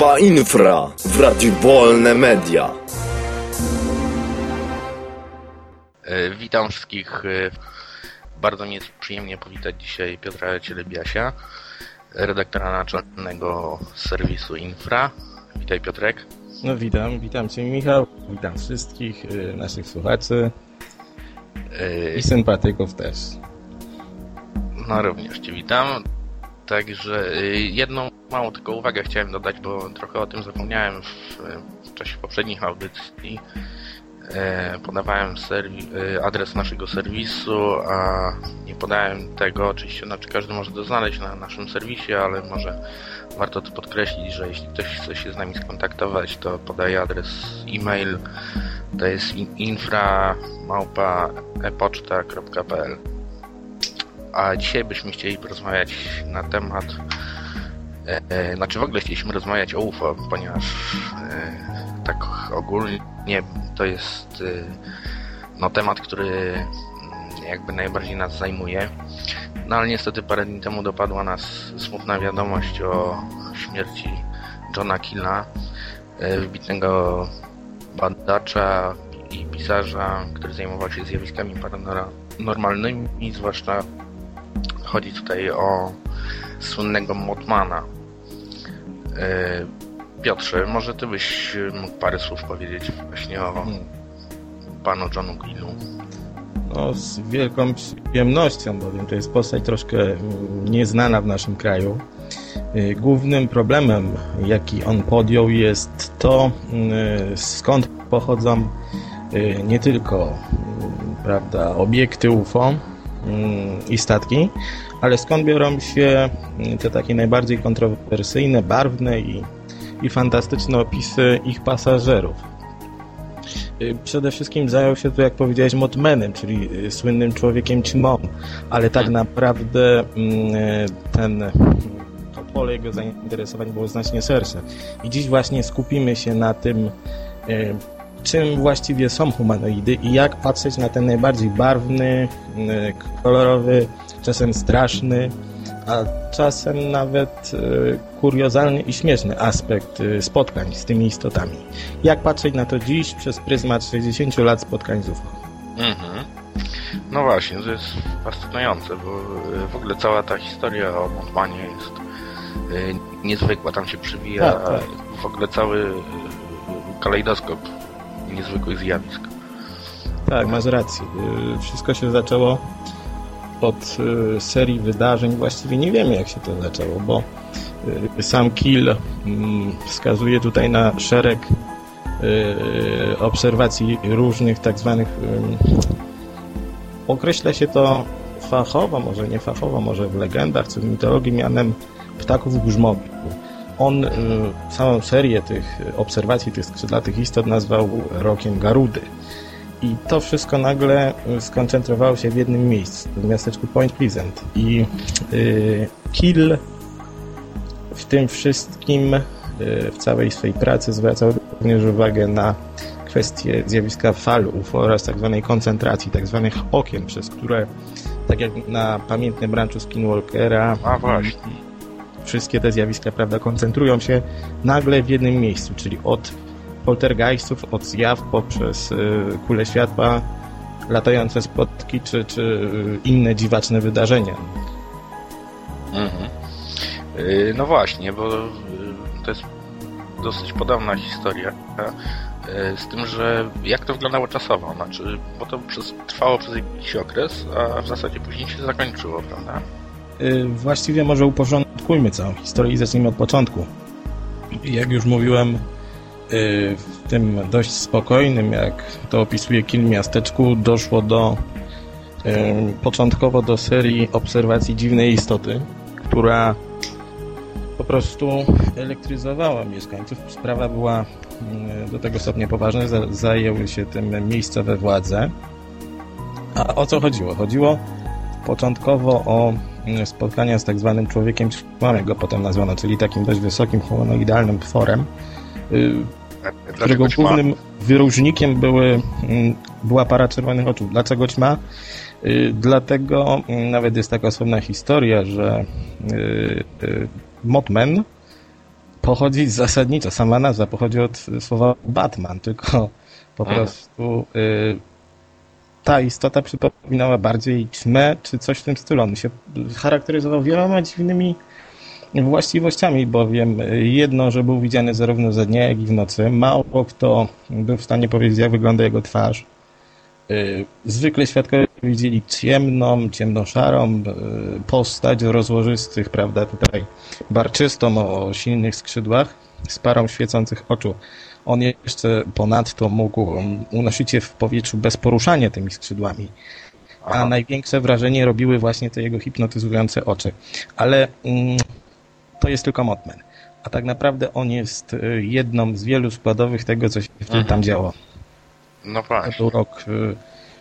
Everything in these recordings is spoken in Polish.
Grupa Infra w Radiu Wolne Media. E, Witam wszystkich. e, Bardzo mi jest przyjemnie powitać dzisiaj Piotra Cielebiasia, redaktora naczelnego serwisu Infra. Witaj Piotrek. No witam, witam Cię Michał, witam wszystkich y, naszych słuchaczy E, i sympatyków też. No również Cię witam. Także e, jedną małą tylko uwagę chciałem dodać, bo trochę o tym zapomniałem w, w czasie poprzednich audycji. E, Podawałem e, adres naszego serwisu, a nie podałem tego. Oczywiście znaczy każdy może to znaleźć na naszym serwisie, ale może warto to podkreślić, że jeśli ktoś chce się z nami skontaktować, to podaje adres e-mail. To jest in- infra.epoczta.pl A dzisiaj byśmy chcieli porozmawiać na temat e, e, znaczy w ogóle chcieliśmy rozmawiać o UFO, ponieważ e, tak ogólnie to jest e, no, temat, który mm, jakby najbardziej nas zajmuje. No ale niestety parę dni temu dopadła nas smutna wiadomość o śmierci Johna Killa, e, wybitnego badacza i pisarza, który zajmował się zjawiskami paranormalnymi, zwłaszcza chodzi tutaj o słynnego Motmana. E, Piotrze, może ty byś mógł parę słów powiedzieć właśnie o Hmm. panu Johnu Killu. No z wielką przyjemnością, bowiem to jest postać troszkę mm, nieznana w naszym kraju. Y, Głównym problemem, jaki on podjął jest to, y, skąd pochodzą nie tylko mm, prawda, obiekty UFO mm, i statki, ale skąd biorą się mm, te takie najbardziej kontrowersyjne, barwne i, i fantastyczne opisy ich pasażerów. Y, Przede wszystkim zajął się tu, jak powiedziałeś, Motmanem, czyli y, słynnym człowiekiem ćmą, ale tak naprawdę mm, y, ten to pole jego zainteresowań było znacznie szersze. I dziś właśnie skupimy się na tym, czym właściwie są humanoidy i jak patrzeć na ten najbardziej barwny, y, kolorowy, czasem straszny, a czasem nawet y, kuriozalny i śmieszny aspekt y, spotkań z tymi istotami. Jak patrzeć na to dziś przez pryzmat 60 lat spotkań z UFO? Mhm. No właśnie, to jest fascynujące, bo w ogóle cała ta historia o Montmanie jest niezwykła. Tam się przywija Tak, tak. w ogóle cały kalejdoskop niezwykłych zjawisk. Tak, masz rację. Y, Wszystko się zaczęło od y, serii wydarzeń. Właściwie nie wiemy, jak się to zaczęło, bo y, sam Kill mm, wskazuje tutaj na szereg obserwacji różnych tak zwanych określa się to fachowo, może nie fachowo, może w legendach czy w mitologii mianem ptaków grzmotu. On y, całą serię tych obserwacji tych skrzydlatych istot nazwał rokiem Garudy. I to wszystko nagle y, skoncentrowało się w jednym miejscu, w miasteczku Point Pleasant. I y, Kill w tym wszystkim, y, w całej swojej pracy zwracał również uwagę na kwestię zjawiska fal UFO oraz tak zwanej koncentracji, tak zwanych okien, przez które, tak jak na pamiętnym ranczu Skinwalkera, A właśnie. Wszystkie te zjawiska, prawda, koncentrują się nagle w jednym miejscu, czyli od poltergeistów, od zjaw poprzez y, kule światła, latające spotki czy, czy y, inne dziwaczne wydarzenia. Mhm. Y, No właśnie, bo to jest dosyć podobna historia. Z tym, że jak to wyglądało czasowo? Znaczy, bo to przez, trwało przez jakiś okres, a w zasadzie później się zakończyło, prawda? Y, Właściwie może uporządkujmy całą historię i zacznijmy od początku. Jak już mówiłem, y, w tym dość spokojnym, jak to opisuje Kill miasteczku, doszło do y, początkowo do serii obserwacji dziwnej istoty, która po prostu elektryzowała mieszkańców. Sprawa była do tego stopnia poważna, za- zajęły się tym miejscowe władze. A o co chodziło? Chodziło początkowo o spotkania z tak zwanym człowiekiem jak go potem nazwano, czyli takim dość wysokim humanoidalnym tworem, y, którego ćma? głównym wyróżnikiem były, mm, była para czerwonych oczu. Dlaczego ćma? Y, Dlatego mm, nawet jest taka osobna historia, że y, Mothman pochodzi zasadniczo, sama nazwa pochodzi od słowa Batman, tylko po prostu ta istota przypominała bardziej ćmę, czy coś w tym stylu. On się charakteryzował wieloma dziwnymi właściwościami, bowiem jedno, że był widziany zarówno za dnia, jak i w nocy. Mało kto był w stanie powiedzieć, jak wygląda jego twarz. Y, Zwykle świadkowie widzieli ciemną, ciemnoszarą y, postać o rozłożystych, prawda, tutaj barczystą o silnych skrzydłach z parą świecących oczu. On jeszcze ponadto mógł um, unosić się w powietrzu bez poruszania tymi skrzydłami. A Aha. największe wrażenie robiły właśnie te jego hipnotyzujące oczy. Ale mm, to jest tylko Motman. A tak naprawdę on jest y, jedną z wielu składowych tego, co się wtedy Mhm. tam działo. No To właśnie. był rok y,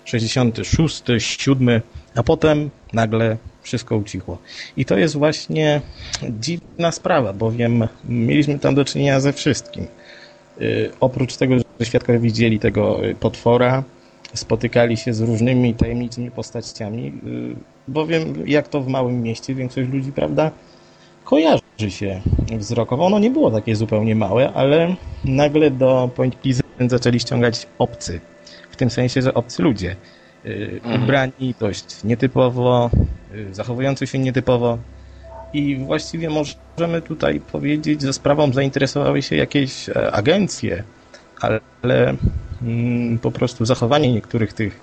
66, 7, a potem nagle wszystko ucichło. I to jest właśnie dziwna sprawa, bowiem mieliśmy tam do czynienia ze wszystkim. Y, Oprócz tego, że świadkowie widzieli tego y, potwora, spotykali się z różnymi tajemniczymi postaciami, y, bowiem jak to w małym mieście większość ludzi, prawda, kojarzy się wzrokowo. Ono nie było takie zupełnie małe, ale nagle do Point Pleasant zaczęli ściągać obcy. W tym sensie, że obcy ludzie. Mhm. Ubrani dość nietypowo, zachowujący się nietypowo. I właściwie możemy tutaj powiedzieć, że sprawą zainteresowały się jakieś e, agencje, ale mm, po prostu zachowanie niektórych tych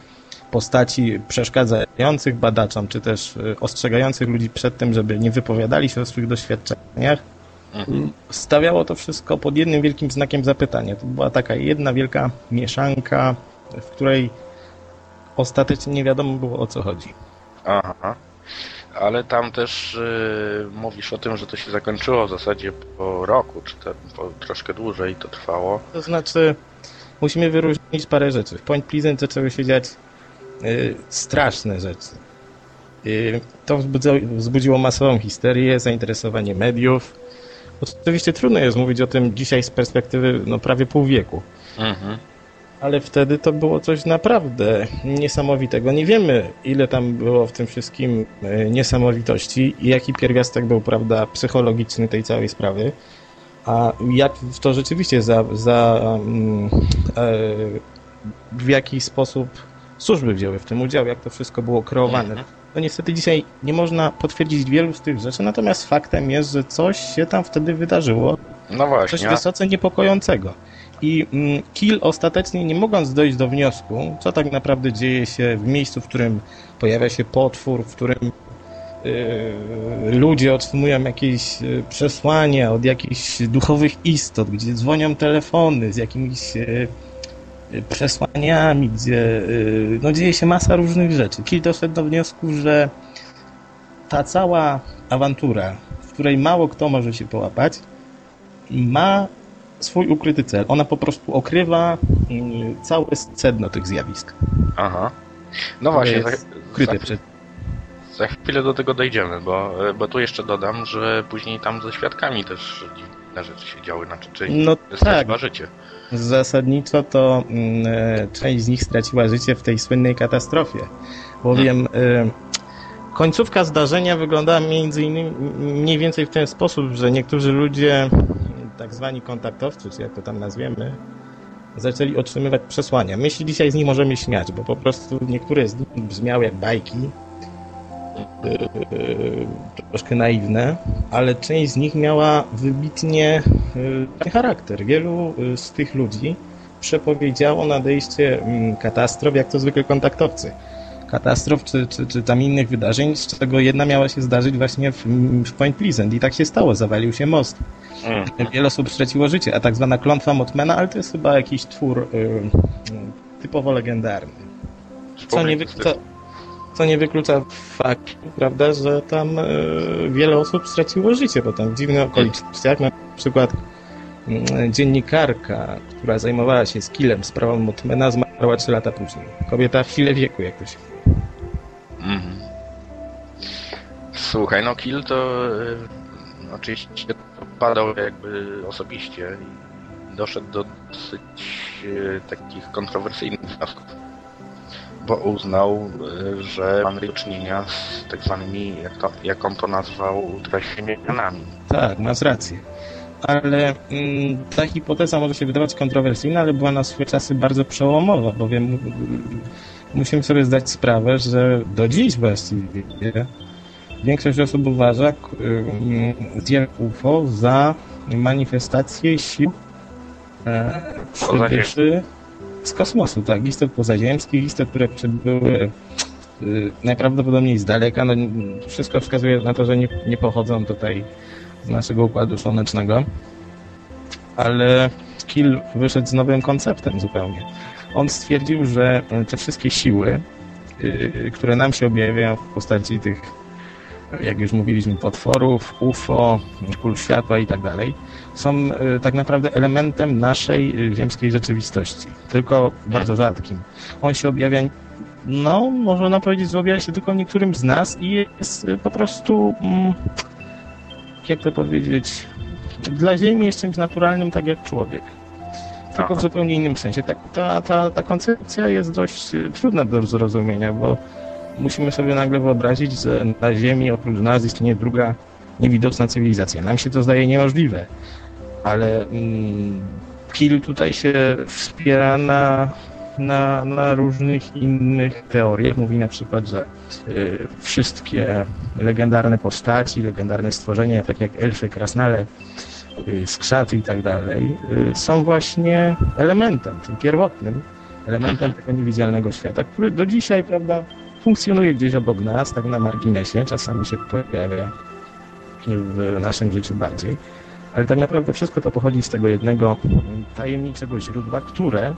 postaci przeszkadzających badaczom, czy też y, ostrzegających ludzi przed tym, żeby nie wypowiadali się o swoich doświadczeniach, Mhm. stawiało to wszystko pod jednym wielkim znakiem zapytania. To była taka jedna wielka mieszanka, w której ostatecznie nie wiadomo było o co chodzi. Aha. Ale tam też y, mówisz o tym, że to się zakończyło w zasadzie po roku, czy tam po troszkę dłużej to trwało. To znaczy, musimy wyróżnić parę rzeczy. W Point Pleasant zaczęły się dziać y, straszne rzeczy. Y, to wzbudziło, wzbudziło masową histerię, zainteresowanie mediów. Oczywiście trudno jest mówić o tym dzisiaj z perspektywy no, prawie pół wieku. Mhm. Ale wtedy to było coś naprawdę niesamowitego. Nie wiemy, ile tam było w tym wszystkim e, niesamowitości i jaki pierwiastek był, prawda, psychologiczny tej całej sprawy. A jak w to rzeczywiście za, za mm, e, w jaki sposób służby wzięły w tym udział, jak to wszystko było kreowane. Mhm. No niestety dzisiaj nie można potwierdzić wielu z tych rzeczy, natomiast faktem jest, że coś się tam wtedy wydarzyło, No coś właśnie. wysoce niepokojącego. I mm, Kill ostatecznie, nie mogąc dojść do wniosku, co tak naprawdę dzieje się w miejscu, w którym pojawia się potwór, w którym yy, ludzie otrzymują jakieś yy, przesłania od jakichś duchowych istot, gdzie dzwonią telefony z jakimiś yy, przesłaniami, gdzie no, dzieje się masa różnych rzeczy. Kill doszedł do wniosku, że ta cała awantura, w której mało kto może się połapać, ma swój ukryty cel. Ona po prostu okrywa całe sedno tych zjawisk. Aha. No właśnie, Ukryte za, przed... za chwilę do tego dojdziemy, bo, bo tu jeszcze dodam, że później tam ze świadkami też dziwne rzeczy się działy, znaczy czy No tak, straciła życie. zasadniczo to e, część z nich straciła życie w tej słynnej katastrofie, bowiem e, końcówka zdarzenia wyglądała między innymi mniej więcej w ten sposób, że niektórzy ludzie, tak zwani kontaktowcy, czy jak to tam nazwiemy, zaczęli otrzymywać przesłania. My się dzisiaj z nich możemy śmiać, bo po prostu niektóre z nich brzmiały jak bajki, yy, troszkę naiwne, ale część z nich miała wybitnie yy, charakter. Wielu yy, z tych ludzi przepowiedziało nadejście mm, katastrof, jak to zwykle kontaktowcy. Katastrof czy, czy, czy tam innych wydarzeń, z czego jedna miała się zdarzyć właśnie w, w Point Pleasant i tak się stało, zawalił się most. Mm. Wiele osób straciło życie, a tak zwana klątwa Motmana, ale to jest chyba jakiś twór y, typowo legendarny. Co nie, wyklucza, co nie wyklucza faktu, prawda, że tam y, wiele osób straciło życie, bo tam w dziwnych okolicznościach, na przykład y, dziennikarka, która zajmowała się skillem sprawą Motmana, zmarła 3 lata później. Kobieta w sile wieku, jak to się Mhm. Słuchaj, no Kill to y, oczywiście badał jakby osobiście i doszedł do dosyć y, takich kontrowersyjnych wniosków. Bo uznał, y, że mamy do czynienia z tak zwanymi, jak, to, jak on to nazwał, ultraśmianami. Tak, masz rację. ale mm, ta hipoteza może się wydawać kontrowersyjna, ale była na swoje czasy bardzo przełomowa, bowiem mm, musimy sobie zdać sprawę, że do dziś właściwie większość osób uważa mm, zjawisko UFO za manifestację sił e, przybyszy z kosmosu, tak, istot pozaziemskich, istot, które przybyły y, najprawdopodobniej z daleka. No, wszystko wskazuje na to, że nie, nie pochodzą tutaj z naszego układu słonecznego. Ale Kill wyszedł z nowym konceptem zupełnie. On stwierdził, że te wszystkie siły, y, które nam się objawiają w postaci tych, jak już mówiliśmy, potworów, UFO, kul światła i tak dalej, są y, tak naprawdę elementem naszej ziemskiej rzeczywistości, tylko bardzo rzadkim. On się objawia, no, można powiedzieć, że objawia się tylko niektórym z nas i jest po prostu, mm, jak to powiedzieć, dla Ziemi jest czymś naturalnym, tak jak człowiek. Tylko w zupełnie innym sensie. Ta, ta, ta, ta koncepcja jest dość trudna do zrozumienia, bo musimy sobie nagle wyobrazić, że na Ziemi oprócz nas istnieje druga niewidoczna cywilizacja. Nam się to zdaje niemożliwe ale mm, tutaj się wspiera na, na, na różnych innych teoriach. Mówi na przykład, że y, wszystkie legendarne postaci, legendarne stworzenia, tak jak elfy, krasnale, skrzaty i tak dalej, y, są właśnie elementem, tym pierwotnym elementem tego niewidzialnego świata, który do dzisiaj, prawda, funkcjonuje gdzieś obok nas, tak na marginesie, czasami się pojawia w naszym życiu bardziej ale tak naprawdę wszystko to pochodzi z tego jednego tajemniczego źródła, które,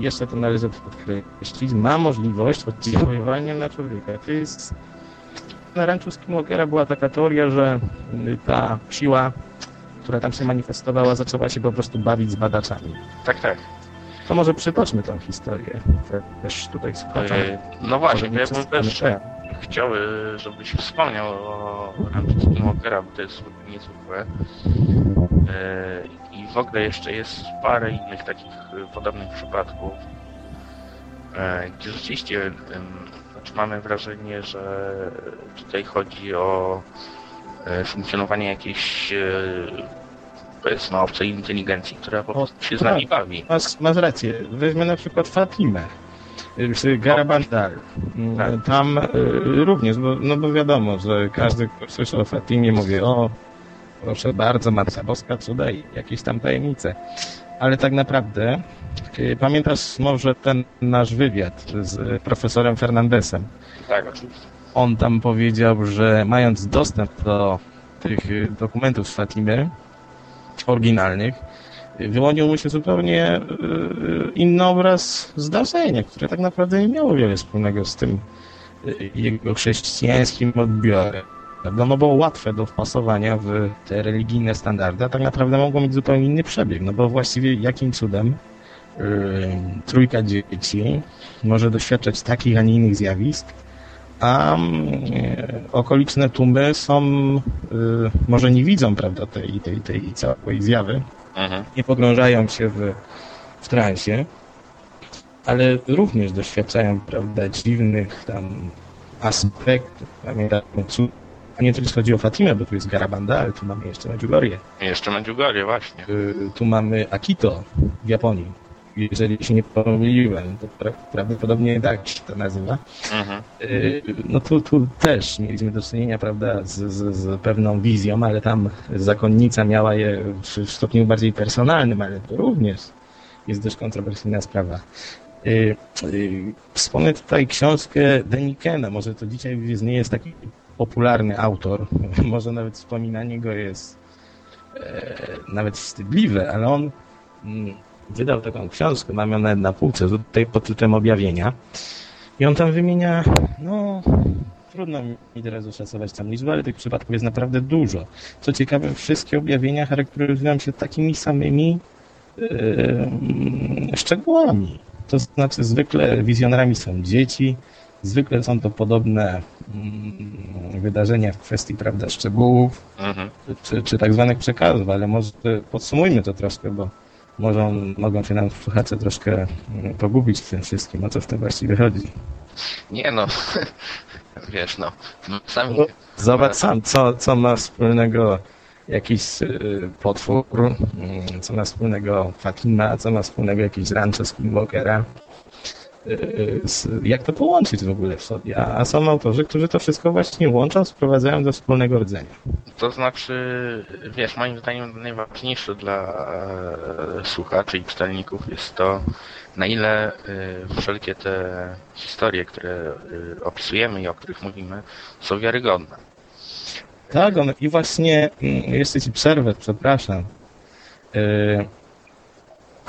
jeszcze to należy podkreślić, ma możliwość oddziaływania na człowieka. To jest... Na ranczu Skinwalkera była taka teoria, że ta siła, która tam się manifestowała, zaczęła się po prostu bawić z badaczami. Tak, tak. To może przytoczmy tą historię też tutaj słuchaczom. No właśnie, ja bym też chciał, żebyś wspomniał o Ranczu Skinwalkera, bo to jest niezwykłe. E, I w ogóle jeszcze jest parę innych takich podobnych przypadków, e, gdzie rzeczywiście znaczy mamy wrażenie, że tutaj chodzi o funkcjonowanie jakiejś powiedzmy obcej inteligencji, która po prostu się z nami tak, bawi. Masz, masz rację. Weźmy na przykład Fatimę czy Garabandal. Tak. Tam y, również, bo, no bo wiadomo, że każdy, kto słyszy o Fatimie, mówi o proszę bardzo, Matka Boska, cuda i jakieś tam tajemnice. Ale tak naprawdę, y, pamiętasz może ten nasz wywiad z profesorem Fernandesem? Tak, oczywiście. On tam powiedział, że mając dostęp do tych y, dokumentów z Fatimy, oryginalnych, wyłonił mu się zupełnie inny obraz zdarzenia, które tak naprawdę nie miało wiele wspólnego z tym jego chrześcijańskim odbiorem. Prawda? No było łatwe do wpasowania w te religijne standardy, a tak naprawdę mogło mieć zupełnie inny przebieg, no bo właściwie jakim cudem trójka dzieci może doświadczać takich, a nie innych zjawisk, a yy, okoliczne tłumy są, yy, może nie widzą, prawda, tej, tej, tej całej zjawy, mhm. nie pogrążają się w, w transie, ale również doświadczają, prawda, dziwnych tam aspektów, pamiętam, nie tylko chodzi o Fatimę, bo tu jest Garabanda, ale tu mamy jeszcze Medjugorje. Jeszcze Medjugorje, właśnie. Y, tu mamy Akito w Japonii. Jeżeli się nie pomyliłem, to pra prawdopodobnie tak się to nazywa. Mhm. Y, no tu, tu też mieliśmy do czynienia, prawda, z, z, z, pewną wizją, ale tam zakonnica miała je w stopniu bardziej personalnym, ale to również jest dość kontrowersyjna sprawa. Yy, yy, wspomnę tutaj książkę Denikena, może to dzisiaj nie jest taki popularny autor, może nawet wspominanie go jest e, nawet wstydliwe, ale on mm, wydał taką książkę, mam ją nawet na półce, tutaj pod tytułem Objawienia i on tam wymienia, no trudno mi teraz oszacować tam liczbę, ale tych przypadków jest naprawdę dużo. Co ciekawe, wszystkie objawienia charakteryzują się takimi samymi yy, szczegółami. To znaczy zwykle wizjonerami są dzieci, Zwykle są to podobne mm, wydarzenia w kwestii prawda, szczegółów mhm. czy, czy tak zwanych przekazów, ale może podsumujmy to troszkę, bo może mogą się nam słuchacze troszkę mm, pogubić w tym wszystkim, o co w tym właściwie chodzi. Nie no, wiesz no, sami... Zobacz sam, co, co ma wspólnego jakiś y, potwór, y, co ma wspólnego Fatima, co ma wspólnego jakiś rancho Skinwalkera. Y, z- Jak to połączyć w ogóle w sobie? A są autorzy, którzy to wszystko właśnie łączą, sprowadzają do wspólnego rdzenia. To znaczy, wiesz, moim zdaniem najważniejsze dla e, słuchaczy i czytelników jest to, na ile e, wszelkie te historie, które e, opisujemy i o których mówimy, są wiarygodne. Tak, i właśnie, mm, jeszcze ci przerwę, przepraszam. Yy,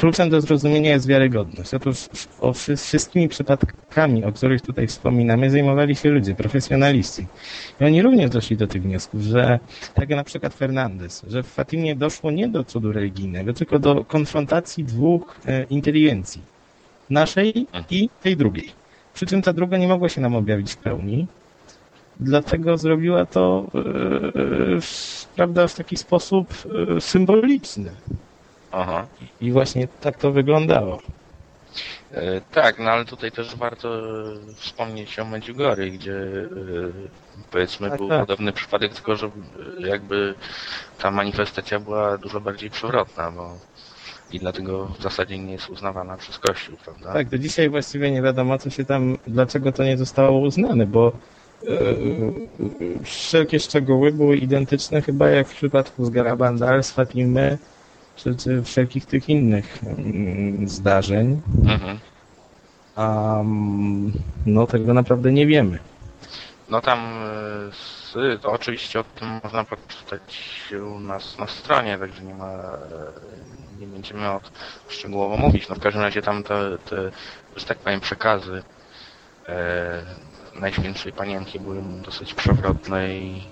kluczem do zrozumienia jest wiarygodność. Otóż o wszy- wszystkimi przypadkami, o których tutaj wspominamy, zajmowali się ludzie, profesjonaliści. I oni również doszli do tych wniosków, że tak jak na przykład Fernandez, że w Fatimie doszło nie do cudu religijnego, tylko do konfrontacji dwóch e, inteligencji. Naszej i tej drugiej. Przy czym ta druga nie mogła się nam objawić w pełni, dlatego zrobiła to e, w, prawda, w taki sposób e, symboliczny. Aha. I właśnie tak to wyglądało. E, Tak, no ale tutaj też warto e, wspomnieć o Medjugorje, gdzie e, powiedzmy Tak, był tak. podobny przypadek, tylko że jakby ta manifestacja była dużo bardziej przewrotna, bo i dlatego w zasadzie nie jest uznawana przez Kościół, prawda? Tak, do dzisiaj właściwie nie wiadomo, co się tam, dlaczego to nie zostało uznane, bo e, wszelkie szczegóły były identyczne chyba jak w przypadku z Garabandal, z Fatimy, czy, wszelkich tych innych mm, zdarzeń. Mhm. A no tego naprawdę nie wiemy. No tam to oczywiście o tym można poczytać u nas na stronie, także nie ma nie będziemy o szczegółowo mówić. No w każdym razie tam te, te że tak powiem przekazy e, Najświętszej Panienki były dosyć przewrotne i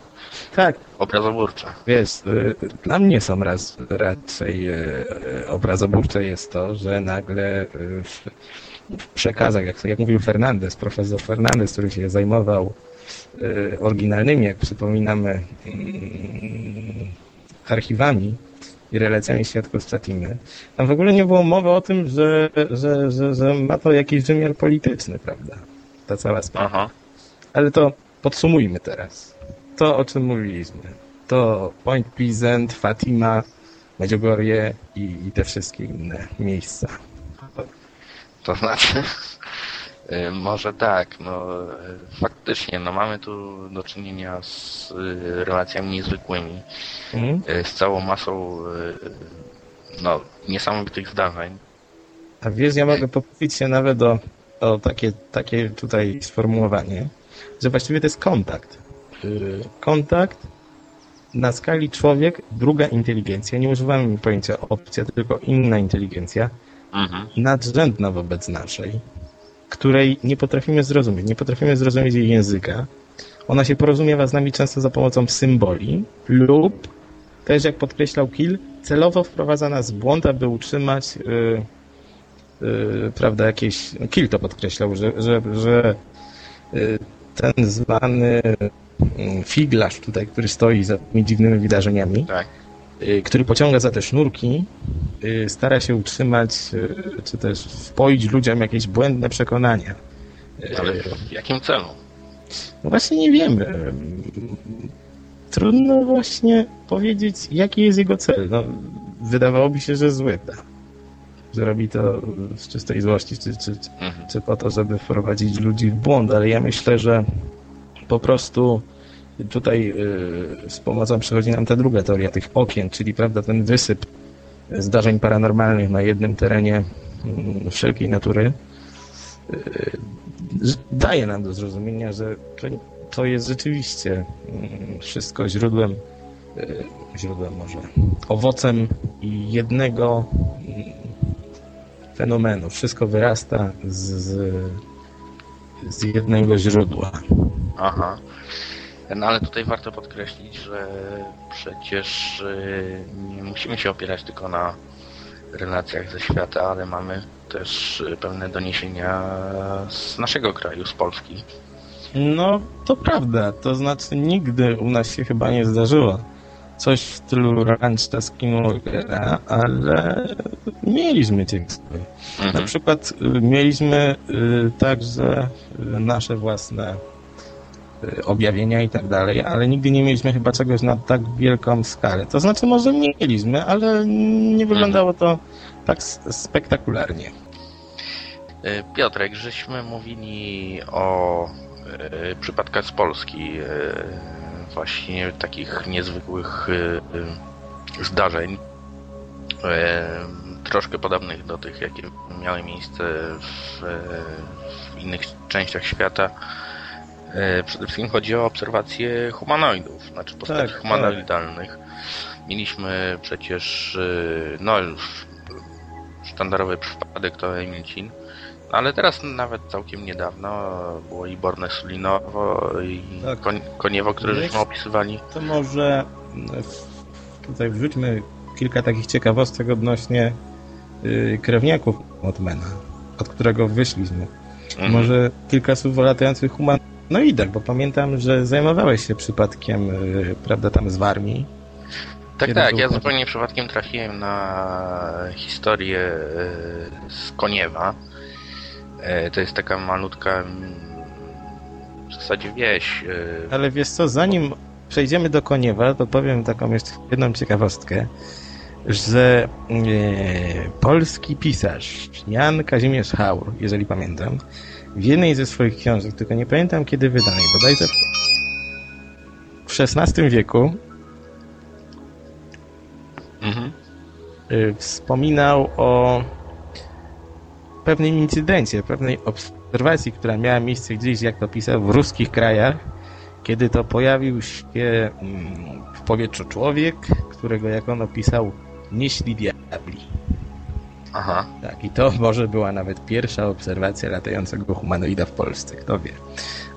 Tak, obrazoburcze. Wiesz, y, dla mnie są raz, raczej y, y, obrazoburcze jest to, że nagle w, w przekazach, jak, jak mówił Fernandez, profesor Fernandez, który się zajmował oryginalnymi, jak przypominamy, archiwami i relacjami świadków z Fatimy, tam w ogóle nie było mowy o tym, że, że, że, że ma to jakiś wymiar polityczny, prawda? Ta cała sprawa. Aha. Ale to podsumujmy teraz. To, o czym mówiliśmy. To Point Pleasant, Fatima, Medjugorje i, i te wszystkie inne miejsca. To znaczy, y, może tak, no faktycznie, no mamy tu do czynienia z y, relacjami niezwykłymi, Mhm. y, z całą masą no, niesamowitych zdarzeń. A wiesz, ja mogę pokusić się nawet o, o takie, takie tutaj sformułowanie, że właściwie to jest kontakt. Yy, Kontakt na skali człowiek, druga inteligencja, nie używamy pojęcia opcja, tylko inna inteligencja, Mhm. nadrzędna wobec naszej, której nie potrafimy zrozumieć. Nie potrafimy zrozumieć jej języka. Ona się porozumiewa z nami często za pomocą symboli lub też, jak podkreślał Kill, celowo wprowadza nas w błąd, aby utrzymać yy, yy, prawda, jakieś... No Kill to podkreślał, że, że, że yy, ten zwany figlarz tutaj, który stoi za tymi dziwnymi wydarzeniami, Tak. y, który pociąga za te sznurki, y, stara się utrzymać, y, czy też wpoić ludziom jakieś błędne przekonania. Ale w jakim celu? No właśnie nie wiemy. Trudno właśnie powiedzieć, jaki jest jego cel. No, wydawałoby się, że zły. tak? Że robi to z czystej złości, czy, czy, Mhm. czy po to, żeby wprowadzić ludzi w błąd, ale ja myślę, że po prostu tutaj y, z pomocą przychodzi nam ta druga teoria tych okien, czyli prawda, ten wysyp zdarzeń paranormalnych na jednym terenie mm, wszelkiej natury y, daje nam do zrozumienia, że to, to jest rzeczywiście mm, wszystko źródłem, y, źródłem może, owocem jednego mm, fenomenu. Wszystko wyrasta z, z, z jednego źródła. Aha. No ale tutaj warto podkreślić, że przecież y, nie musimy się opierać tylko na relacjach ze świata, ale mamy też y, pewne doniesienia z naszego kraju, z Polski. No, to prawda. To znaczy, nigdy u nas się chyba nie zdarzyło coś w stylu Rancha Skinwalkera, ale mieliśmy teksty. Na Mhm. przykład y, mieliśmy y, także y, nasze własne objawienia i tak dalej, ale nigdy nie mieliśmy chyba czegoś na tak wielką skalę. To znaczy może mieliśmy, ale nie wyglądało to tak spektakularnie. Piotrek, żeśmy mówili o przypadkach z Polski, właśnie takich niezwykłych e, e, zdarzeń, e, troszkę podobnych do tych, jakie miały miejsce w, e, w innych częściach świata. E, Przede wszystkim chodzi o obserwacje humanoidów, znaczy postaci tak. humanoidalnych. Mieliśmy przecież, e, no już sztandarowy przypadek to Emilcin, ale teraz nawet całkiem niedawno było i Borne Sulinowo i Tak. Kon- Koniewo, które Wiesz? żeśmy opisywali. To może w- tutaj wrzućmy kilka takich ciekawostek odnośnie y, krewniaków Motmana, od którego wyszliśmy. Mhm. Może kilka słów o latających humanoidach, bo pamiętam, że zajmowałeś się przypadkiem, y, prawda, tam z Warmii. Tak, Kiedy tak, ja zupełnie przypadkiem trafiłem na historię e, z Koniewa. E, To jest taka malutka mm, w zasadzie wieś. e, Ale wiesz co, zanim przejdziemy do Koniewa, to powiem taką jeszcze jedną ciekawostkę, że e, polski pisarz Jan Kazimierz Haur, jeżeli pamiętam, w jednej ze swoich książek, tylko nie pamiętam kiedy wydanej, bodajże w XVI wieku Mhm. wspominał o pewnym incydencie, pewnej obserwacji, która miała miejsce gdzieś, jak to pisał, w ruskich krajach, kiedy to pojawił się mm, w powietrzu człowiek, którego, jak on opisał, nieśli diabli. Aha. Tak, i to może była nawet pierwsza obserwacja latającego humanoida w Polsce, kto wie.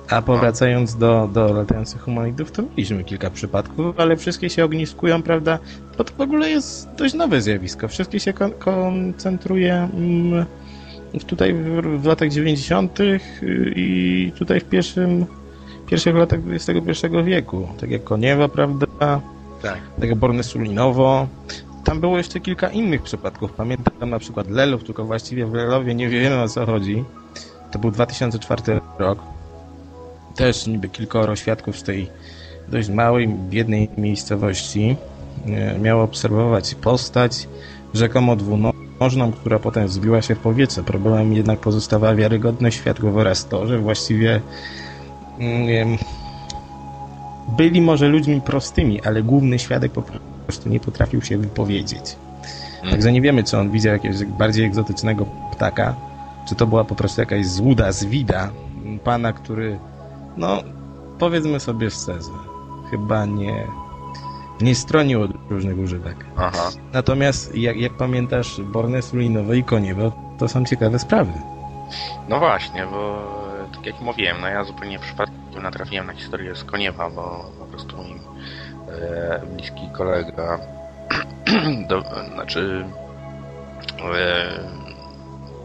A powracając do, do latających humanoidów, to mieliśmy kilka przypadków, ale wszystkie się ogniskują, prawda? Bo to w ogóle jest dość nowe zjawisko. Wszystkie się kon- koncentruje mm, tutaj w, w latach 90. y, i tutaj w pierwszym, pierwszych latach XXI wieku. Tak jak Koniewa, prawda? Tak. tak jak Borne Sulinowo. Tam było jeszcze kilka innych przypadków. Pamiętam na przykład Lelów, tylko właściwie w Lelowie nie wiemy o co chodzi. To był 2004 rok. Też niby kilkoro świadków z tej dość małej, biednej miejscowości e, miało obserwować postać rzekomo dwunożną, która potem wzbiła się w powietrze. Problemem jednak pozostawała wiarygodność świadków oraz to, że właściwie mm, byli może ludźmi prostymi, ale główny świadek po prostu nie potrafił się wypowiedzieć. Także nie wiemy, czy on widział jakiegoś bardziej egzotycznego ptaka, czy to była po prostu jakaś złuda, zwida pana, który, no, powiedzmy sobie szczerze, chyba nie, nie stronił od różnych używek. Aha. Natomiast, jak, jak pamiętasz, Borne Sulinowe i Koniewo, to są ciekawe sprawy. No właśnie, bo e, tak jak mówiłem, no ja zupełnie przypadkiem natrafiłem na historię z Koniewa, bo po prostu mój e, bliski kolega, do, znaczy e,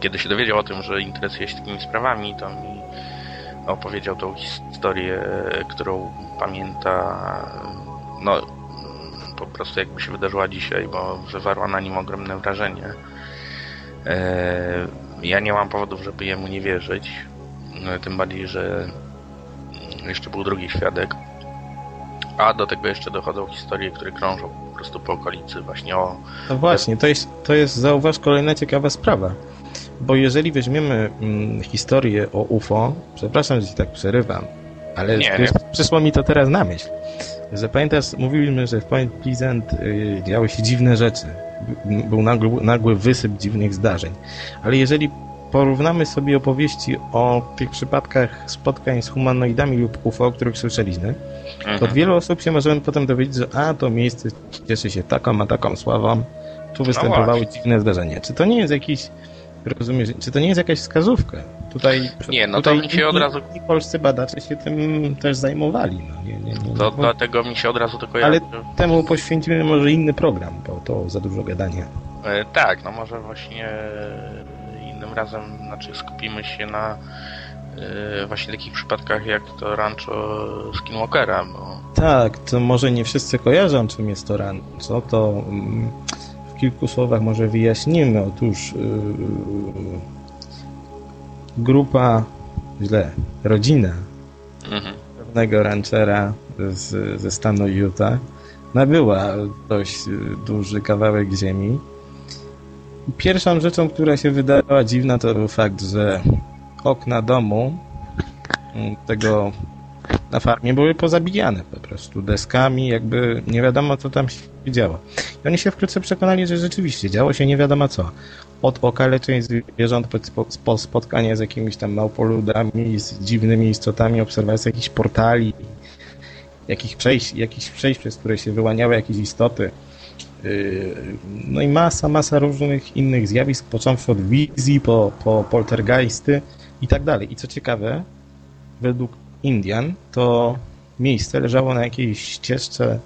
kiedy się dowiedział o tym, że interesuje się takimi sprawami, to mi opowiedział tą historię, którą pamięta no po prostu jakby się wydarzyła dzisiaj, bo wywarła na nim ogromne wrażenie. E, ja nie mam powodów, żeby jemu nie wierzyć. No, Tym bardziej, że jeszcze był drugi świadek. A do tego jeszcze dochodzą historie, które krążą po prostu po okolicy właśnie o... No właśnie, to jest, to jest zauważ, kolejna ciekawa sprawa. Bo jeżeli weźmiemy mm, historię o UFO, przepraszam, że ci tak przerywam, ale Nie, przyszło mi to teraz na myśl. Że pamiętasz, mówiliśmy, że w Point Pleasant y, działy się dziwne rzeczy. Był nagły, nagły wysyp dziwnych zdarzeń. Ale jeżeli porównamy sobie opowieści o tych przypadkach spotkań z humanoidami lub UFO, o których słyszeliśmy, to od Mhm. wielu osób się możemy potem dowiedzieć, że a, to miejsce cieszy się taką, a taką sławą, tu występowały właśnie. dziwne zdarzenia. Czy to nie jest jakiś, rozumiesz, czy to nie jest jakaś wskazówka? Tutaj, Nie, no to tutaj mi się od razu- polscy badacze się tym też zajmowali. No, nie, nie, nie, To nie, dlatego mi się od razu to ale kojarzy. temu poświęcimy może inny program, bo to za dużo gadania. E, tak, no może właśnie innym razem, znaczy skupimy się na e, właśnie takich przypadkach jak to rancho Skinwalkera, bo Tak, to może nie wszyscy kojarzą, czym jest to rancho, to mm, kilku słowach może wyjaśnimy. Otóż yy, grupa, źle, rodzina, mhm. pewnego ranchera z, ze stanu Utah nabyła dość duży kawałek ziemi. Pierwszą rzeczą, która się wydała dziwna, to był fakt, że okna domu tego na farmie były pozabijane po prostu deskami, jakby nie wiadomo co tam się działo. I oni się wkrótce przekonali, że rzeczywiście działo się nie wiadomo co. Od okaleczeń zwierząt po spotkanie z jakimiś tam małpoludami, z dziwnymi istotami, obserwacja jakichś portali, jakichś przejść, jakichś przejść, przez które się wyłaniały jakieś istoty. Yy, no i masa, masa różnych innych zjawisk, począwszy od wizji, po, po poltergeisty i tak dalej. I co ciekawe, według Indian, to miejsce leżało na jakiejś ścieżce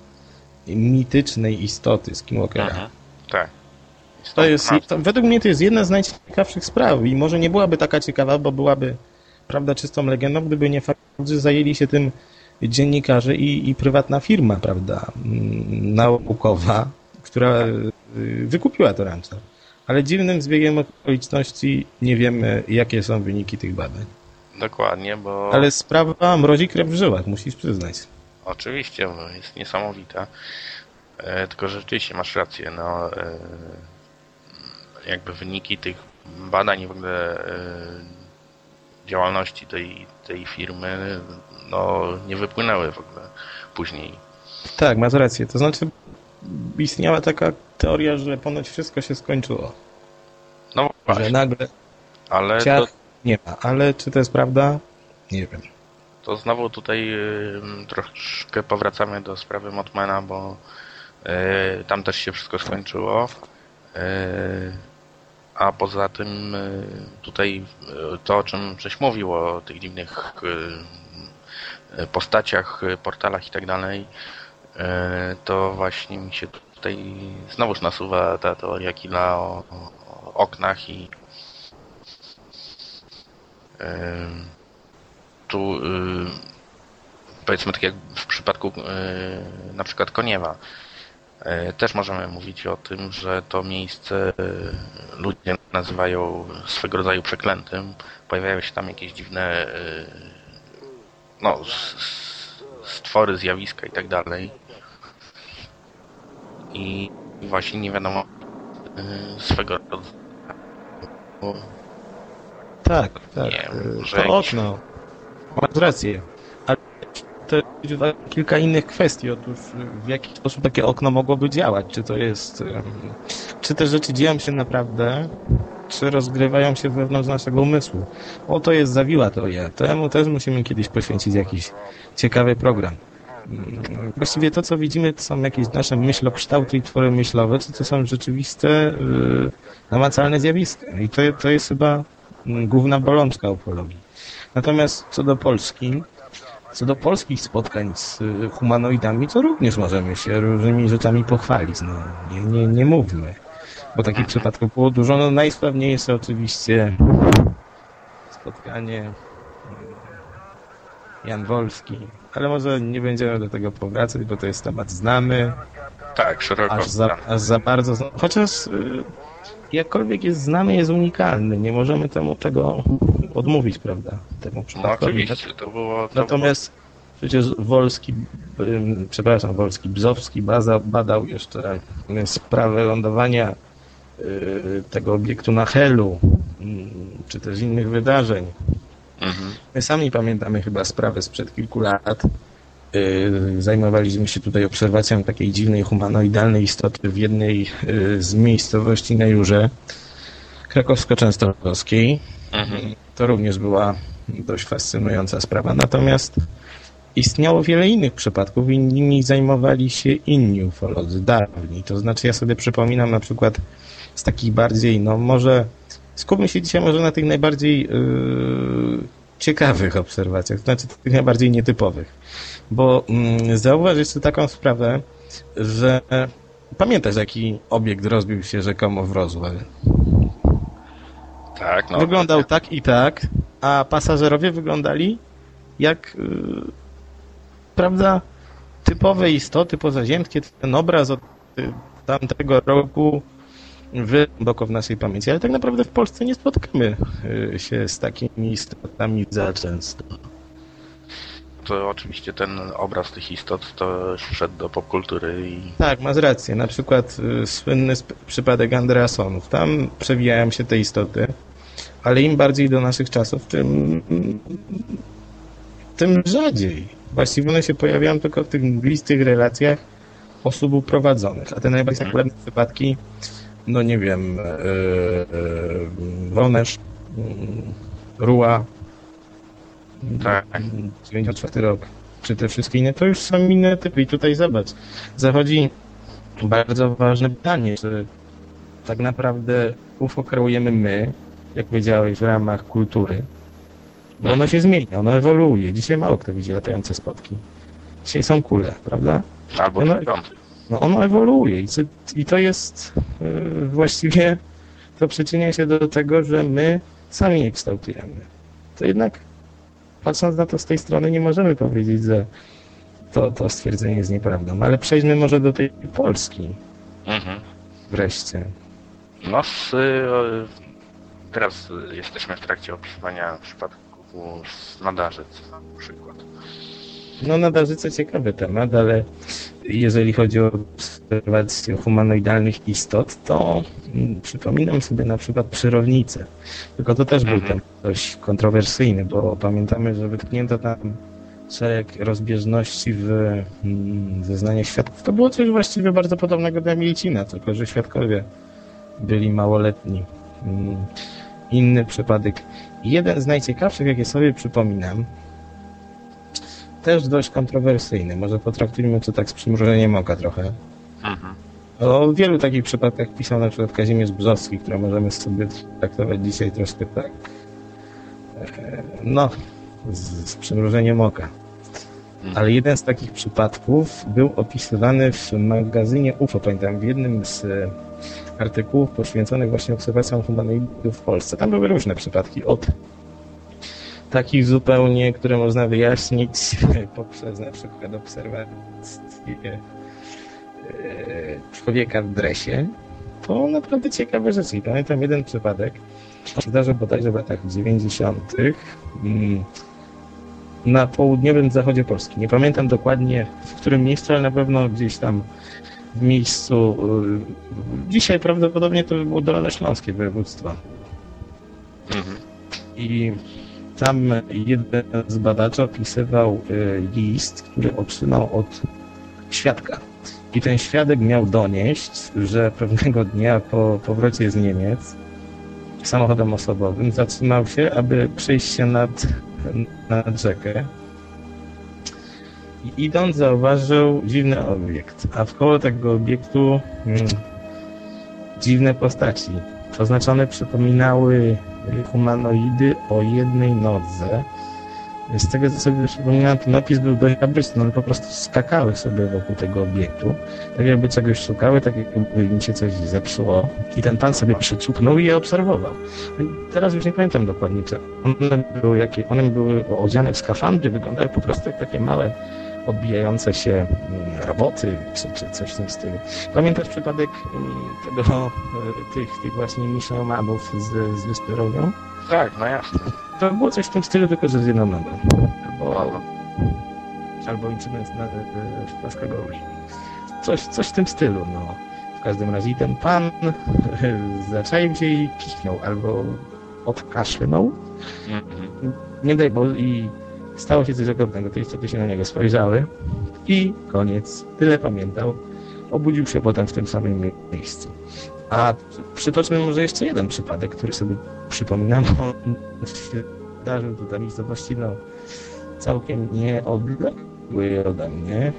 mitycznej istoty Skinwalkera. Mhm, tak. To jest, to, według mnie to jest jedna z najciekawszych spraw i może nie byłaby taka ciekawa, bo byłaby prawda czystą legendą, gdyby nie fakt, że zajęli się tym dziennikarze i, i prywatna firma, prawda, mm, naukowa, która y, wykupiła to rancho. Ale dziwnym zbiegiem okoliczności nie wiemy, jakie są wyniki tych badań. Dokładnie, bo... Ale sprawa mrozi krew w żyłach, musisz przyznać. Oczywiście, bo jest niesamowita. E, tylko rzeczywiście masz rację, no... E, jakby wyniki tych badań i w ogóle e, działalności tej, tej firmy no, nie wypłynęły w ogóle później. Tak, masz rację. To znaczy istniała taka teoria, że ponoć wszystko się skończyło. No właśnie. Że nagle ale ciach to... nie ma. Ale czy to jest prawda? Nie wiem. To znowu tutaj y, troszkę powracamy do sprawy Motmana, bo y, tam też się wszystko skończyło. Y, a poza tym tutaj to, o czym żeś mówił, o tych dziwnych postaciach, portalach i tak dalej, to właśnie mi się tutaj znowuż nasuwa ta teoria Killa o, o oknach i tu powiedzmy tak jak w przypadku na przykład Koniewa E, też możemy mówić o tym, że to miejsce ludzie nazywają swego rodzaju przeklętym. Pojawiają się tam jakieś dziwne no, stwory, zjawiska i tak dalej. I właśnie nie wiadomo swego rodzaju. Tak, tak. Nie, to jakiś... okno. Masz rację kilka innych kwestii. Otóż w jaki sposób takie okno mogłoby działać? Czy to jest... Czy te rzeczy dzieją się naprawdę? Czy rozgrywają się wewnątrz naszego umysłu? O, to jest zawiła teoria. Temu też musimy kiedyś poświęcić jakiś ciekawy program. Właściwie to, co widzimy, to są jakieś nasze myślokształty i twory myślowe, czy to są rzeczywiste, yy, namacalne zjawiska. I to, to jest chyba główna bolączka ufologii. Natomiast co do Polski, co do polskich spotkań z y, humanoidami, to również możemy się różnymi rzeczami pochwalić. No, nie, nie, nie mówmy, bo takich przypadków było dużo. No, najsławniejsze oczywiście spotkanie y, Jan Wolski, ale może nie będziemy do tego powracać, bo to jest temat znany. Tak, szeroko aż za, aż za bardzo. Chociaż y, jakkolwiek jest znany, jest unikalny. Nie możemy temu tego odmówić, prawda? Temu. No oczywiście, to było... To Natomiast przecież Wolski, przepraszam, Wolski, Bzowski baza, badał jeszcze sprawę lądowania y, tego obiektu na Helu, mm, czy też innych wydarzeń. Mhm. My sami pamiętamy chyba sprawę sprzed kilku lat, zajmowaliśmy się tutaj obserwacją takiej dziwnej humanoidalnej istoty w jednej y, z miejscowości na Jurze krakowsko-częstochowskiej. Mhm. To również była dość fascynująca sprawa. Natomiast istniało wiele innych przypadków i nimi zajmowali się inni ufolodzy, dawni. To znaczy ja sobie przypominam na przykład z takich bardziej, no może skupmy się dzisiaj może na tych najbardziej yy, ciekawych obserwacjach, to znaczy tych najbardziej nietypowych. Bo mm, zauważ jeszcze taką sprawę, że pamiętasz jaki obiekt rozbił się rzekomo w Roswell? Tak, no. Wyglądał tak i tak, a pasażerowie wyglądali jak yy, prawda typowe istoty pozaziemskie. Ten obraz od y, tamtego roku głęboko w naszej pamięci, ale tak naprawdę w Polsce nie spotkamy y, się z takimi istotami za często. To oczywiście ten obraz tych istot to wszedł do popkultury i... Tak, masz rację. Na przykład y, słynny przypadek Andreasonów. Tam przewijają się te istoty, ale im bardziej do naszych czasów, tym, tym rzadziej. Właściwie one się pojawiają tylko w tych mglistych relacjach osób uprowadzonych. A te najbardziej popularne przypadki, no nie wiem, yy, yy, Wronesz, yy, Ruła, Tak. 94 rok, czy te wszystkie inne, to już są inne typy. I tutaj zobacz, zachodzi bardzo ważne pytanie, czy tak naprawdę UFO kreujemy my, jak powiedziałeś, w ramach kultury. Bo ono się zmienia, ono ewoluuje. Dzisiaj mało kto widzi latające spotki. Dzisiaj są kule, prawda? Albo No, trójkąty. No ono ewoluuje i, i to jest yy, właściwie, to przyczynia się do tego, że my sami je kształtujemy. To jednak, patrząc na to z tej strony, nie możemy powiedzieć, że to, to stwierdzenie jest nieprawdą. Ale przejdźmy może do tej Polski Mhm. wreszcie. No, z, y, teraz jesteśmy w trakcie opisywania przypadku z Nadarzyc na przykład. No Nadarzyce ciekawy temat, ale jeżeli chodzi o obserwację humanoidalnych istot, to mm, przypominam sobie na przykład przyrownicę. Tylko to też był Mhm. temat dość kontrowersyjny, bo pamiętamy, że wytknięto tam szereg rozbieżności w mm, zeznaniach świadków. To było coś właściwie bardzo podobnego do Milicina, tylko że świadkowie byli małoletni. Mm, Inny przypadek. Jeden z najciekawszych, jakie sobie przypominam, też dość kontrowersyjny. Może potraktujmy to tak z przymrużeniem oka trochę. Mhm. O wielu takich przypadkach pisał na przykład Kazimierz Brzozowski, które możemy sobie traktować dzisiaj troszkę tak, e, no, z, z przymrużeniem oka. Ale jeden z takich przypadków był opisywany w magazynie UFO, pamiętam, w jednym z e, artykułów poświęconych właśnie obserwacjom humanoidów w Polsce. Tam były różne przypadki, od takich zupełnie, które można wyjaśnić poprzez na przykład obserwację e, człowieka w dresie, to naprawdę ciekawe rzeczy. I pamiętam jeden przypadek, zdarzył bodajże w latach 90. mm, na południowym zachodzie Polski. Nie pamiętam dokładnie w którym miejscu, ale na pewno gdzieś tam w miejscu. y, Dzisiaj prawdopodobnie to by było Dolne Śląskie województwo. Mhm. I tam jeden z badaczy opisywał y, list, który otrzymał od świadka. I ten świadek miał donieść, że pewnego dnia po powrocie z Niemiec samochodem osobowym zatrzymał się, aby przejść się nad, nad rzekę. I idąc zauważył dziwny obiekt, a wkoło tego obiektu mm, dziwne postaci. Oznaczone przypominały humanoidy o jednej nodze. Z tego co sobie przypominam, ten opis był dość kabrysny, one po prostu skakały sobie wokół tego obiektu, tak jakby czegoś szukały, tak jakby im się coś zepsuło. I ten pan sobie przycupnął i je obserwował. No Teraz już nie pamiętam dokładnie, czy one były, jakie, one były odziane w skafandry, wyglądały po prostu jak takie małe, odbijające się mm, roboty, czy, czy coś w tym stylu. Pamiętasz przypadek mm, tego, e, tych, tych właśnie miszomanów z, z Wyspy Rowią? Tak, no jasne. To było coś w tym stylu, tylko że z jedną nogą. Albo, Albo- incydent w Płaskogowie. Coś, coś w tym stylu, no. W każdym razie ten pan zaczaił się i kichnął, albo odkaszlnął. Mhm. Nie daj, bo i stało się coś okropnego. Te istoty się na niego spojrzały i koniec. Tyle pamiętał. Obudził się potem w tym samym mie- miejscu. A przytoczmy może jeszcze jeden przypadek, który sobie przypominam. On się zdarzył tutaj miejscowości, no, całkiem nieodległej ode mnie.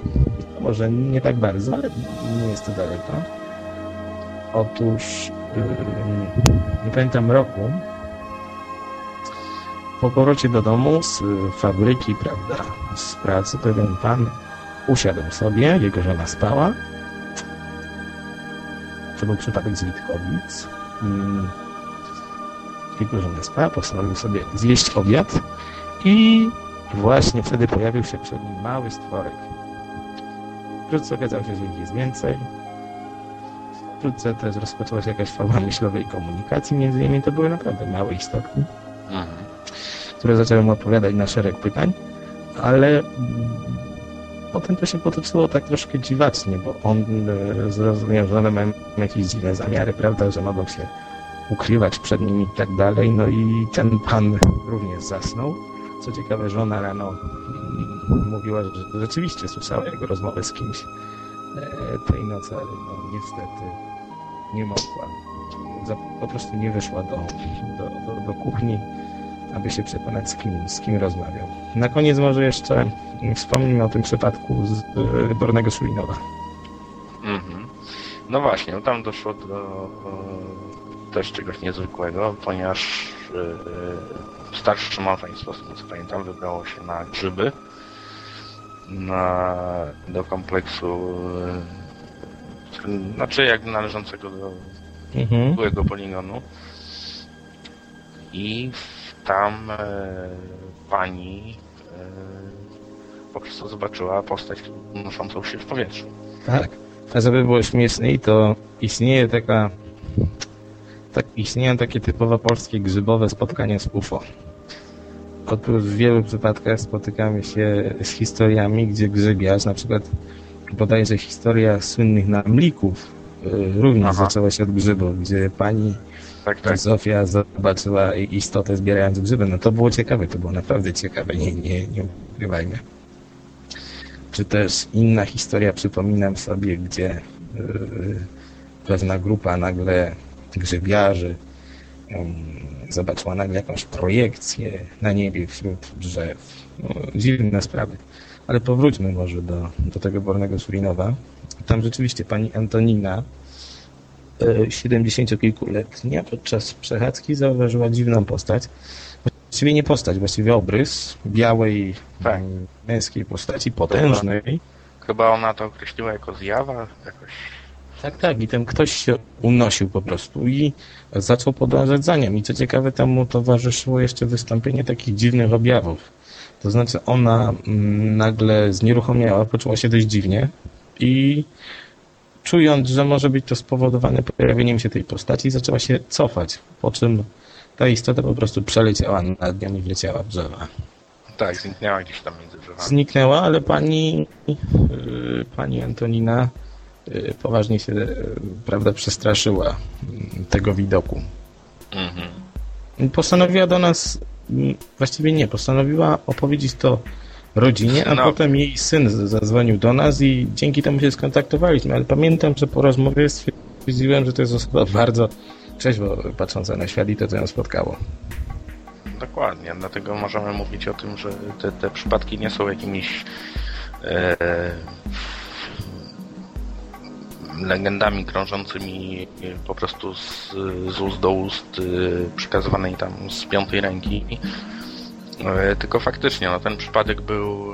Może nie tak bardzo, ale nie jest to daleko. Otóż, nie pamiętam roku, po powrocie do domu z fabryki, prawda, z pracy, pewien pan usiadł sobie, jego żona spała. To był przypadek z Witkowic. Mm. Jego żona spała, postanowił sobie zjeść obiad i właśnie wtedy pojawił się przed nim mały stworek. Wkrótce okazało się, że ich jest więcej. Wkrótce też rozpoczęła się jakaś forma myślowej komunikacji między nimi. To były naprawdę małe istotki Mhm. Które zaczęły mu odpowiadać na szereg pytań. ale potem to się potoczyło tak troszkę dziwacznie, bo on e, zrozumiał, że one mają jakieś dziwne zamiary, prawda, że mogą się ukrywać przed nim i tak dalej, no i ten pan również zasnął. Co ciekawe, żona rano mm, mówiła, że rzeczywiście słyszała jego rozmowę z kimś e, tej nocy, ale no niestety nie mogła. Po prostu nie wyszła do, do, do, do kuchni, aby się przekonać z kim, z kim rozmawiał. Na koniec może jeszcze wspomnijmy o tym przypadku z e, Bornego Sulinowa. Mhm. No właśnie, no tam doszło do e, też czegoś niezwykłego, ponieważ e, starsze małżeństwo, z tego co pamiętam, wybrało się na grzyby na, do kompleksu e, znaczy jak należącego do Mhm. byłego poligonu i tam e, pani e, po prostu zobaczyła postać unoszącą się w powietrzu. Tak. A żeby było śmieszniej, to istnieje taka. Tak, istnieją takie typowo polskie grzybowe spotkania z UFO. Otóż w wielu przypadkach spotykamy się z historiami, gdzie grzybiarz, na przykład bodajże historia słynnych namlików, y, również Aha. zaczęła się od grzybów, gdzie pani Tak, tak. Zofia zobaczyła istotę zbierając grzyby. No to było ciekawe, to było naprawdę ciekawe, nie, nie, nie ukrywajmy. Czy też inna historia, przypominam sobie, gdzie yy, pewna grupa nagle grzybiarzy ym, zobaczyła nagle jakąś projekcję na niebie wśród drzew. No, dziwne sprawy. Ale powróćmy może do, do tego Bornego Surinowa. Tam rzeczywiście pani Antonina, e, 70-kilkuletnia, podczas przechadzki zauważyła dziwną postać. Właściwie nie postać, właściwie obrys białej, Tak. mm, męskiej postaci, potężnej. Chyba ona to określiła jako zjawa, jakoś. Tak, tak. I ten ktoś się unosił po prostu i zaczął podążać za nią. I co ciekawe, temu towarzyszyło jeszcze wystąpienie takich dziwnych objawów. To znaczy ona mm, nagle znieruchomiała, poczuła się dość dziwnie i czując, że może być to spowodowane pojawieniem się tej postaci, zaczęła się cofać, po czym ta istota po prostu przeleciała nad nią i wleciała w drzewa. Tak, zniknęła gdzieś tam między drzewami. Zniknęła, ale pani, yy, pani Antonina yy, poważnie się, yy, prawda, przestraszyła yy, tego widoku. Mhm. Postanowiła do nas, mm, właściwie nie, postanowiła opowiedzieć to rodzinie, a No. potem jej syn zadzwonił do nas i dzięki temu się skontaktowaliśmy, ale pamiętam, że po rozmowie stwierdziłem, że to jest osoba bardzo trzeźwo patrząca na świat i to, co ją spotkało. Dokładnie, dlatego możemy mówić o tym, że te, te przypadki nie są jakimiś e, legendami krążącymi po prostu z, z ust do ust, e, przekazywanej tam z piątej ręki. E, tylko faktycznie, no, ten przypadek był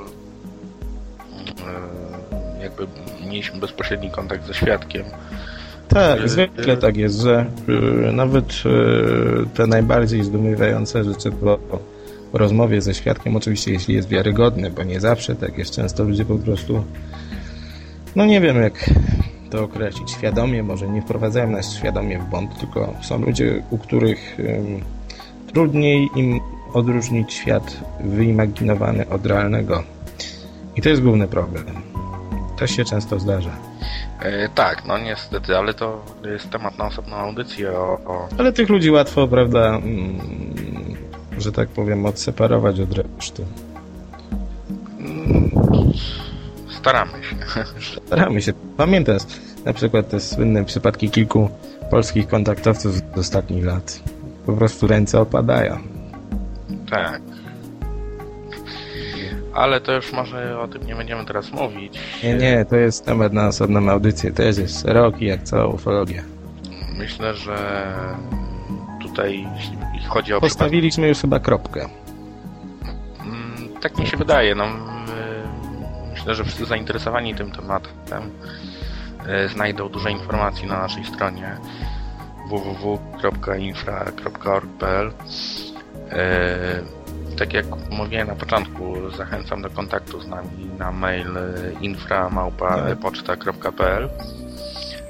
e, jakby mieliśmy bezpośredni kontakt ze świadkiem. Tak, Yy, zwykle tak jest, że nawet te najbardziej zdumiewające rzeczy po, rozmowie ze świadkiem, oczywiście jeśli jest wiarygodny, bo nie zawsze tak jest, często ludzie po prostu, no nie wiem jak to określić, świadomie, może nie wprowadzają nas świadomie w błąd, tylko są ludzie, u których ym, trudniej im odróżnić świat wyimaginowany od realnego. I to jest główny problem. To się często zdarza. E, tak, no niestety, ale to jest temat na osobną audycję o, o Ale tych ludzi łatwo, prawda, mm, że tak powiem, odseparować od reszty. Mm, Staramy się. Staramy się. Pamiętam na przykład te słynne przypadki kilku polskich kontaktowców z ostatnich lat. Po prostu ręce opadają. Tak. Ale to już może o tym nie będziemy teraz mówić. Nie, nie, to jest temat na osobną audycję. Też jest szeroki, jak cała ufologia. Myślę, że tutaj jeśli chodzi o Postawiliśmy już chyba kropkę. Mm, Tak mi się wydaje. No, mm, myślę, że wszyscy zainteresowani tym tematem e, znajdą dużo informacji na naszej stronie www.infra.org.pl Tak jak mówiłem na początku, zachęcam do kontaktu z nami na mail e, infra.poczta.pl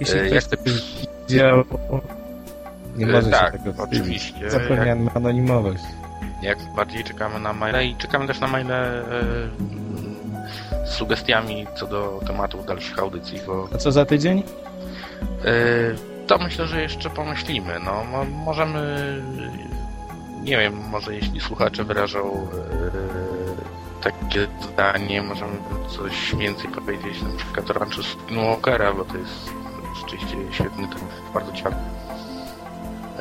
Jeśli E, ktoś jak- chce widział, nie E, może tak, się tego oczywiście. Zapewniamy anonimowość. Jak bardziej czekamy na maile i czekamy też na maile e, z sugestiami co do tematów dalszych audycji, bo A co za tydzień? e, to myślę, że jeszcze pomyślimy. No, mo, możemy, nie wiem, może jeśli słuchacze wyrażą e, takie zdanie, możemy coś więcej powiedzieć na przykład o Ranchu Skinwalkera, bo to jest rzeczywiście świetny temat, bardzo ciekawy.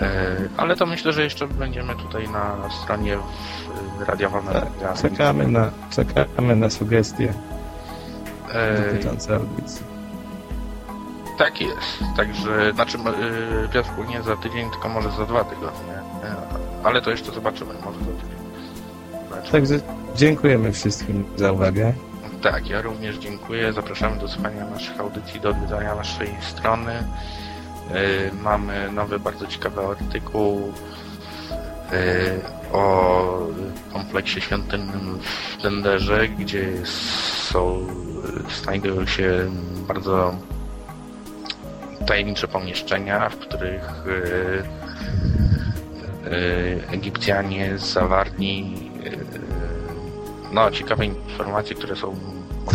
E, Ale to myślę, że jeszcze będziemy tutaj na stronie w- Radia Wolna Tak. Czekamy na, czekamy na sugestie E, dotyczące audycji. Tak jest. Także, znaczy, yy, Piotrku, nie za tydzień, tylko może za dwa tygodnie. Ale to jeszcze zobaczymy, może. Znaczy, Także dziękujemy wszystkim za uwagę. tak, ja również dziękuję. Zapraszamy do słuchania naszych audycji, do odwiedzania naszej strony. Yy, Mamy nowy, bardzo ciekawy artykuł yy, o kompleksie świątynnym w Denderze, gdzie są, znajdują się bardzo tajemnicze pomieszczenia, w których yy, Egipcjanie zawarli yy, no, ciekawe informacje, które są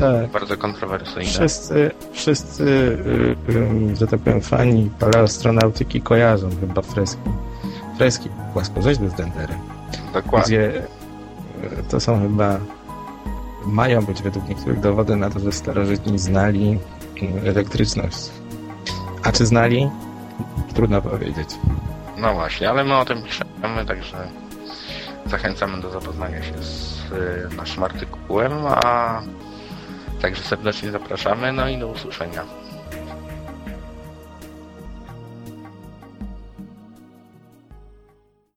Tak. bardzo kontrowersyjne. Wszyscy, wszyscy y, y, że tak powiem, fani paleoastronautyki kojarzą chyba freski. Freski płaskorzeźby z Denderem, Dokładnie. gdzie y, to są chyba mają być według niektórych dowody na to, że starożytni znali y, elektryczność. A czy znali? Trudno powiedzieć. No właśnie, ale my o tym piszemy, także zachęcamy do zapoznania się z y, naszym artykułem, a także serdecznie zapraszamy, no i do usłyszenia.